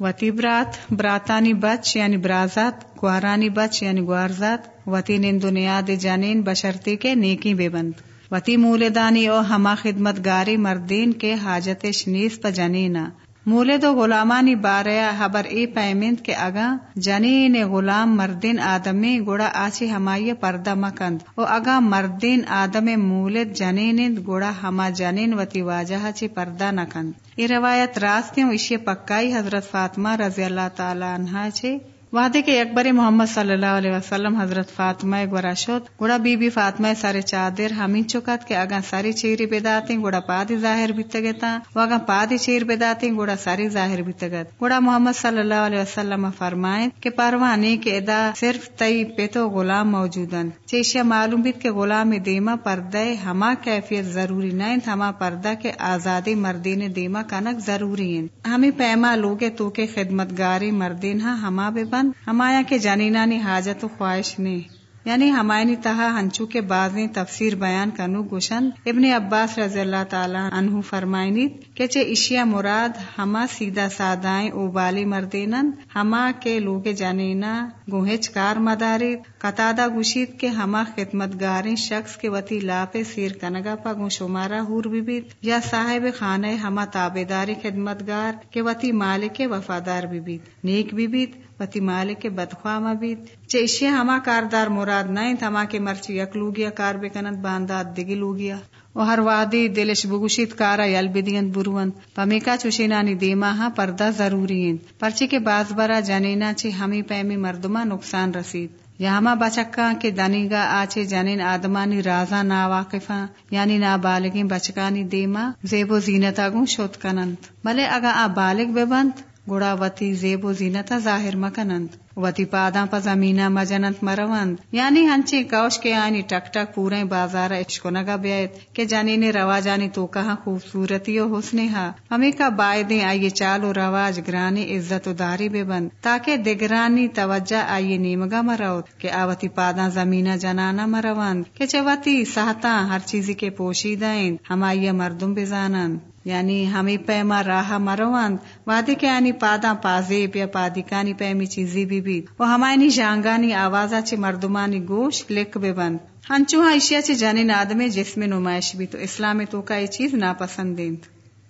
وتی برات، براتانی بچ یعنی برازات، گوارانی بچ یعنی گوارزات۔ وتی نند دنیا دے جانین بشرتی کے نیکی بے بند۔ وتی مولدانی او ہما خدمت گاری مردین کے حاجت شنیس پا جنینا۔ مولد و غلامانی باریا حبر ای پیمند کے اگا، جنین غلام مردین آدمی گوڑا آچی ہمائی پردہ مکند۔ او اگا مردین آدم مولد جنین گوڑا ہما جنین وتی واجہ چی پردہ نکند۔ یہ روایت راستیوں اشی پکائی حضرت فاطمہ رضی اللہ تعالی عنہ چی وعدے کے اکبر محمد صلی اللہ علیہ وسلم، حضرت فاطمہ گورا شد گوڑا بی بی فاطمہ، سارے چادر ہمیں چکت کہ اگا ساری چیری بداتے گوڑا پادی ظاہر بھی تگتا و اگا پادی چیر بداتے گوڑا ساری ظاہر بھی تگت۔ گوڑا محمد صلی اللہ علیہ وسلم فرمائیں کہ پروانے کے ادا صرف تئی پیتو غلام موجودن چیشیا معلوم بھی کہ غلام دیما پردہ ہما کیفیت ضروری نہیں ہما پردہ کے آزادی مردین دیما کنک ضروری ہیں۔ ہمیں پیما لوگے تو کے خدمت گاری مردین ہاں ہما بے بند۔ ہمایا کے جانینانی حاجت و خواہش نے یعنی ہمائنی تہا ہنچو کے بازیں تفسیر بیان کنو گوشن ابن عباس رضی اللہ تعالی عنہ فرمائنی کہ چے اشیا مراد ہما سیدھا سادائیں او بالی مردینن ہما کے لوگ جانینا گوہچ کار مداری قطادہ گوشید کے ہما خدمتگاریں شخص کے وتی لاپ سیر کنگا پا گو شمارا ہور بھی یا صاحب خانہ ہما تابیداری خدمت گار کے وتی مالک وفادار بھی نیک بھی وتی مالک بدخواہ مبید چے اشیا ہما کاردار مراد نہیں تھما کے مرچی یک لوگیا، کار بکنند بانداد دگی لوگیا۔ و ہر وادی دلش بگوشید کارا یل بدین بروند۔ پمیکا چوشینانی دیما ہاں پردہ ضروری ہیں۔ پرچی کے باز برا جنینا چی ہمیں پیمی مردما نقصان رسید۔ یا ہما بچکا کے دنیگا آچے جنین آدمانی رازا ناواقفا یعنی نابالگیں بچکانی دیما، زیب و زینتا گون شد کنند۔ بلے اگا آ بالغ ببند گوڑا وتی زیب و زینتا ظاہر مکنند، وتی پادا پا زمینا مجنت مروند۔ یعنی ہنچی کوش کے آنی ٹک ٹک پورے بازار اشکنگا بیت کہ جانی نے روا جانی تو کہاں خوبصورتی و حسن ہا۔ ہمیں کا بائدیں آئیے چال و رواج گرانی عزت و داری بے بند، تاکہ دگرانی توجہ آئیے نیمگا مروت، کہ آوتی پادا زمینا جنانا مروند، کہ چوتی سہتا ہر چیزی کے پوشیدائیں ہم آئیے مردم بزانند یعنی ہمیں پیما راہ مروند وادی کے یعنی پادا پازیب یا پادکانی پیمی چیزی بھی بھی۔ وہ ہمائنی جانگانی آوازا چی مردمانی گوش لکھ بے بند ہنچوہاں اشیا چی جانی نادم جسم نمائش بھی تو اسلام تو کا یہ چیز ناپسندیند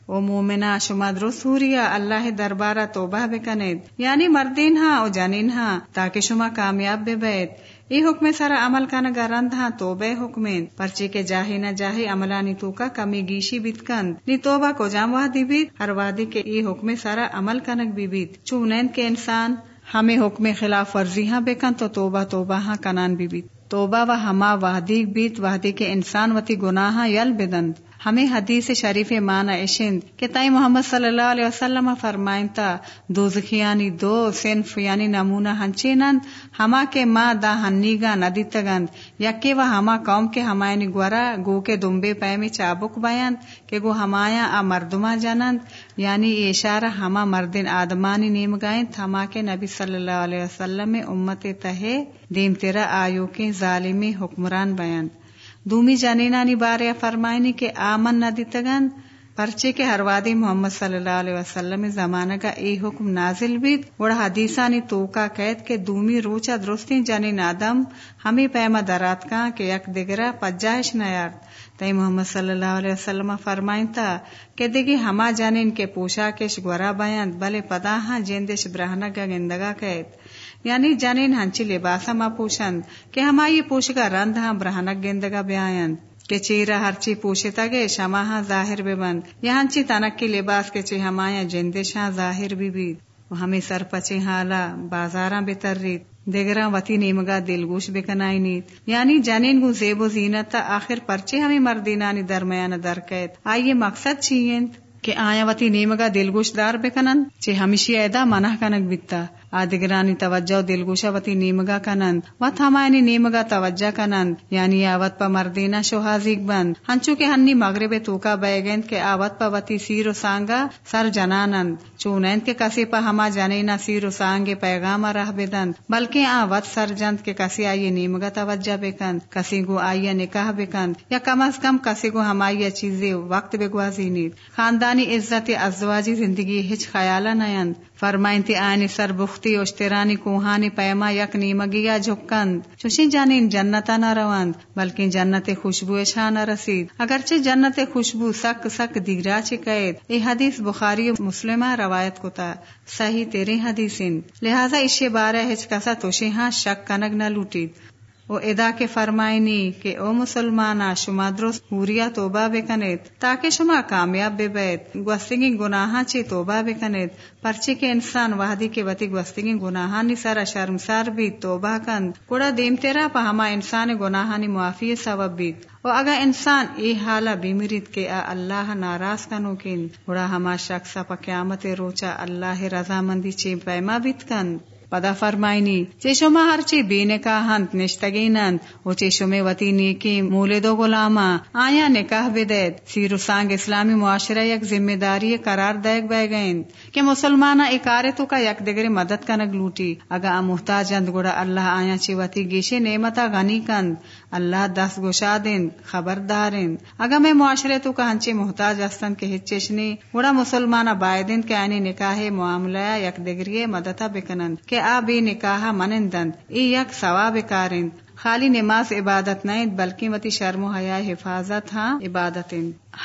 او مومنا شما درست ہوریا اللہ دربارہ توبہ بکنید۔ یعنی مردین ہاں او جانین ہاں تاکہ شما کامیاب بے بیت ای حکم سارا عمل کا نگا رند ہاں توبہ حکمین پرچے کے جاہی نہ جاہی عملانی تو کا کمی گیشی بیت کند نی توبہ کو جام وادی بیت ہر وادی کے ای حکم سارا عمل کنک بھی بیت چونین کے انسان ہمیں حکم خلاف ورزی ہاں بکن تو توبہ توبہ ہاں کنان بھی بیت توبہ و ہما وحدی بیت وحدی کے انسان وتی گناہ یل بدند ہمیں حدیث شریف مانا اشند کہ تائی محمد صلی اللہ علیہ وسلم فرمائن تا، دوزخیانی دو صنف یعنی نمونہ ہنچے نند ہما کے ماں دا ہنی گا ندی تگند یکی و ہما قوم کے ہمائنی گورا گو کے دمبے پیمی چابک بیند کہ گو ہمایا آ مردما جنند یعنی اشارہ ہما مردن آدمانی نیم گائیں ہما کے نبی صلی اللہ علیہ وسلم امت تہے دیم تیرا آیو کے ظالمی حکمران بیان دومی جانینانی بارے فرمائنی کے آمن نہ دیتگن پرچے کے ہر وادی محمد صلی اللہ علیہ وسلم زمانہ کا اے حکم نازل بھی بڑا حدیثانی توکا قید کے دومی روچا درستی جانی آدم ہمیں پیما درات کا کہ یک دگرا پجائش نیار تئی محمد صلی اللہ علیہ وسلم فرمائن تھا کہ دیگی ہما جانین کے پوشا کش گورا بیان بلے پدا ہاں جیندش برہنگا گندگا قید یعنی جانین ہنچی لباسا ما پوشند، کہ ہمائی پوشگا رند ہاں برہنک گندگا بیاین کہ چیرا ہر چی پوشتا گے شما ہاں ظاہر بے بند یا ہنچی تنک کی لباس کے چی ہمایا جندش ہاں ظاہر بھی بھی ہمیں سر پچے حالا بازاراں بتر ریت دیگراں وتی نیمگا دل گوش بکنائی نیت یعنی جنین گو زیب و زینت تا آخر پرچے ہمیں مردینانی درمیان درکیت آئیے مقصد چیئیں کہ آیا وتی نیمگا دل گوش دار بکنن چے ہمیشی ایدا منح کنک بیتا۔ آدگرانی توجہ دلگوشا وتی نیمگا کنند وت ہمائنی نیمگا توجہ کنند یعنی آوت پا مردینا شوہازیک بند ہنچو کے ہنی مغرب توکا بیگند کے آوت پا وتی سیر و سانگا سر جنانند چونند کے کسی پا ہما جنینا سیر و سانگے پیغام رہ بدند بلکہ آوت سر جند کے کسی آئیے نیمگا توجہ بکند کسی گو آئیے نکاح بکند یا کم از کم کسی گو ہمائی چیزیں وقت بگوازی نیت خاندانی عزت ازواجی زندگی ہچ خیالہ نیند فرمائنتی آنی سر بختی، اشترانی کوہانی، پیما یک نیمگیا جھکند۔ چوشی جانین جنتا نہ روند بلکہ جنت خوشبو شاہ نہ رسید۔ اگرچہ جنت خوشبو سک سک دیگرا چکید ای حدیث بخاری مسلمہ روایت کتا صحیح تیرے حدیثین لہذا اشے بارہ ہچ کسا توشی ہاں شک کنگ نہ لوٹید۔ او ادا کے فرمائنی کہ او مسلمانا، شما درست پوریا توبہ بکنید، تاکہ شما کامیاب بے بیت گوستگی گناہاں چی توبہ بکنید۔ پرچے کے انسان وحدی کے وتی گوستگی گناہانی سارا شرمسار بھی توبہ کند۔ کڑا دیم تیرا پا ہما انسان گناہانی معافی سبب بیت و اگا انسان ای حالا بیمرید کے آ اللہ ناراض کنو کن کڑا ہما شخصا پا قیامت روچا اللہ رضامندی چی پیما بیت کند۔ پدا فرمائنی چے شما ہر چی کا ہنت نشتگینند و چے شما وتی نیکی مولے دو غلاما آیا نکاح بدید سیر سانگ اسلامی معاشرہ یک ذمہ داری قرار دیگ بے گئیں کہ مسلمانہ اکارے تو کا یک دگری مدد کنگ لوٹی اگا محتاج گوڑا اللہ آیا چی وتی گیشے نعمتا غنی کند اللہ دس گوشا دین خبردارین اگر میں معاشرے تو کہ محتاج استن کے ہچشنی گڑا مسلمانہ بائدین کے آنی نکاح معاملہ یک دگری مدتا بکنند کہ آ بی نکاح منندند ای یک ثواب کارند خالی نماز عبادت نہیں بلکہ وتی شرم و حیا، حفاظت ہاں عبادت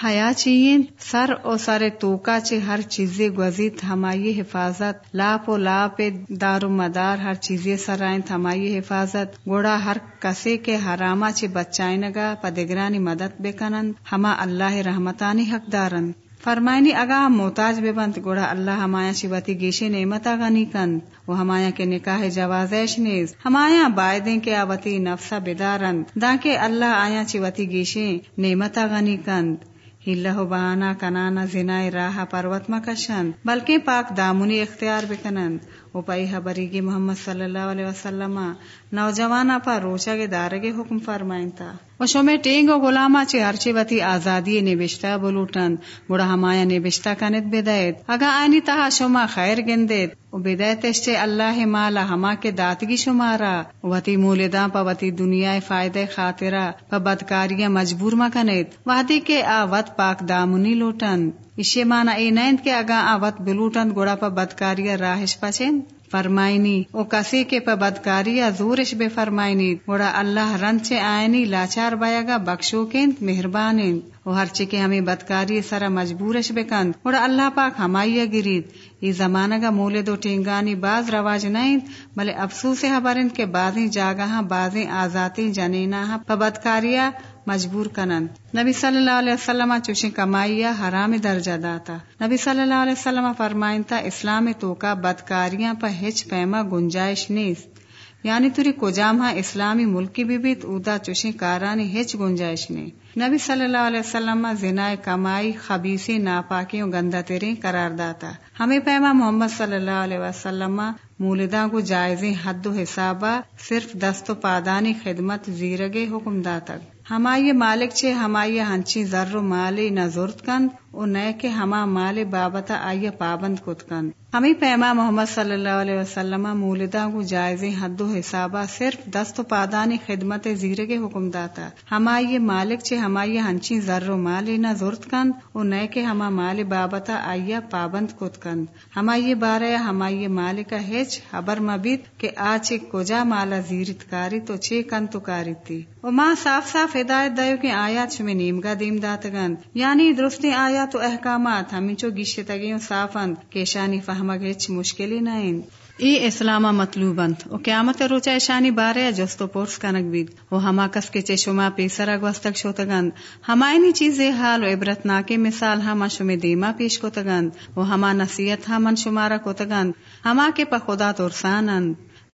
حیا چین سر او سر توکا چے ہر چیز گزیت، ہمائی حفاظت، لاپ و لاپ، دار و مدار، ہر چیز سرائن ہمائی حفاظت۔ گوڑا ہر کسے کے حراما چے بچائیں نگا، پدگرانی مدد بے کنند ہما اللہ رحمتانی حق دارند فرمائنی، اگا محتاج بے بند گوڑا، اللہ ہمایا شیواتی گیشے نعمت غنی کند۔ وہ ہمایا کے نکاح جوازیش نیز۔ ہمایا بائدیں کے آوتی نفسا بیدارند دا کے اللہ آیا چیوتی گیشے نعمت غنی کند۔ ہلہ بہانا کنانا زنائے راہ پروت مکشند بلکہ پاک دامنی اختیار بکنند۔ او پائی حبری محمد صلی اللہ علیہ وسلم نوجوانا پا روچا کے دارگے حکم فرمائن تا۔ و شمی ٹینگ و غلاما چی ہرچی وتی آزادی نبشتہ بلوٹن گوڑا ہمایا نبشتہ کنت بدایت۔ اگا آنی تہا شما خیر گندید و بدایتش چے اللہ مالا ہما کے داتگی شمارا۔ وتی مولداں پا وتی دنیا فائدہ خاطرہ پا بدکاریاں مجبور مکنید وحدی کے آوت پاک دامنی لوٹن۔ اسے مانا اے نیند کے اگا آوت بلوٹن گوڑا پا بدکاریا راہش پچین فرمائنی او کسی کے پا بدکاریا زورش بے فرمائنی گوڑا اللہ رنچ آئینی لاچار بایا گا بخشو کند مہربان او ہر چکے ہمیں بدکاری سرا مجبورش بے کند گوڑا اللہ پاک ہمائیا گرید یہ زمانہ کا مولے دو ٹینگانی باز رواج نہیں بلے افسوس خبرند کے بازیں جاگاں بازیں آزاتی جنینا مجبور کنند نبی صلی اللہ علیہ وسلم چوشی کمائیا حرام درجہ داتا نبی صلی اللہ علیہ وسلم فرمائن تا اسلام توکا بدکاریاں پہ ہچ پیما گنجائش نیست یعنی توری کجام ہاں اسلامی ملکی بھی بیت اودا چوشیں کارانی ہچ گنجائش نے نبی صلی اللہ علیہ وسلم زنا کمائی خبیسی ناپاکیوں گندا تیریں قرار داتا۔ ہمیں پیما محمد صلی اللہ علیہ وسلم مولدہ کو جائزیں حد و حسابہ صرف دست و پادانی خدمت زیرگے حکم داتا۔ ہمائی مالک چھے ہمائی ہنچی ذر و مالی نہ ضرورت کند او نئے کے ہما مال بابتا آئیے پابند کتکند ہمیں پیما محمد صلی اللہ علیہ وسلم مولدہ کو جائزیں حد و حسابہ صرف دست و پادانی خدمت زیر کے حکم داتا۔ ہمائی مالک چھے ہمائی ہنچی ذر و مالی نہ ضرورت کند او نئے کے ہما مال بابتا آئیے پابند کت کند ہمائی بارے ہمائی مالک ہیچ حبر مبید کہ آج کجا مالا زیرت کاری تو چھ کن تو کاری تھی و ماں صاف صاف ہدایت دیو کہ آیات شمی نیمگا دیم داتگند یعنی درستی آیات و احکامات ہمیں چو گیشت تگیوں صافند کیشانی فہمگ ہچ مشکلی نائن ای اسلامہ مطلوبند و قیامت روچا ایشانی بارے جستو پورس کنک بید۔ و ہما کس کے چے شما پیسرا گوستک شوتگند ہمائنی چیزیں حال و عبرتناکے مثال ہما شمی دیما پیش کو تگند و ہما نصیحت ہمن شمارا کو تگند ہما کے پا خدا ترسانند۔